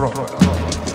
Rock.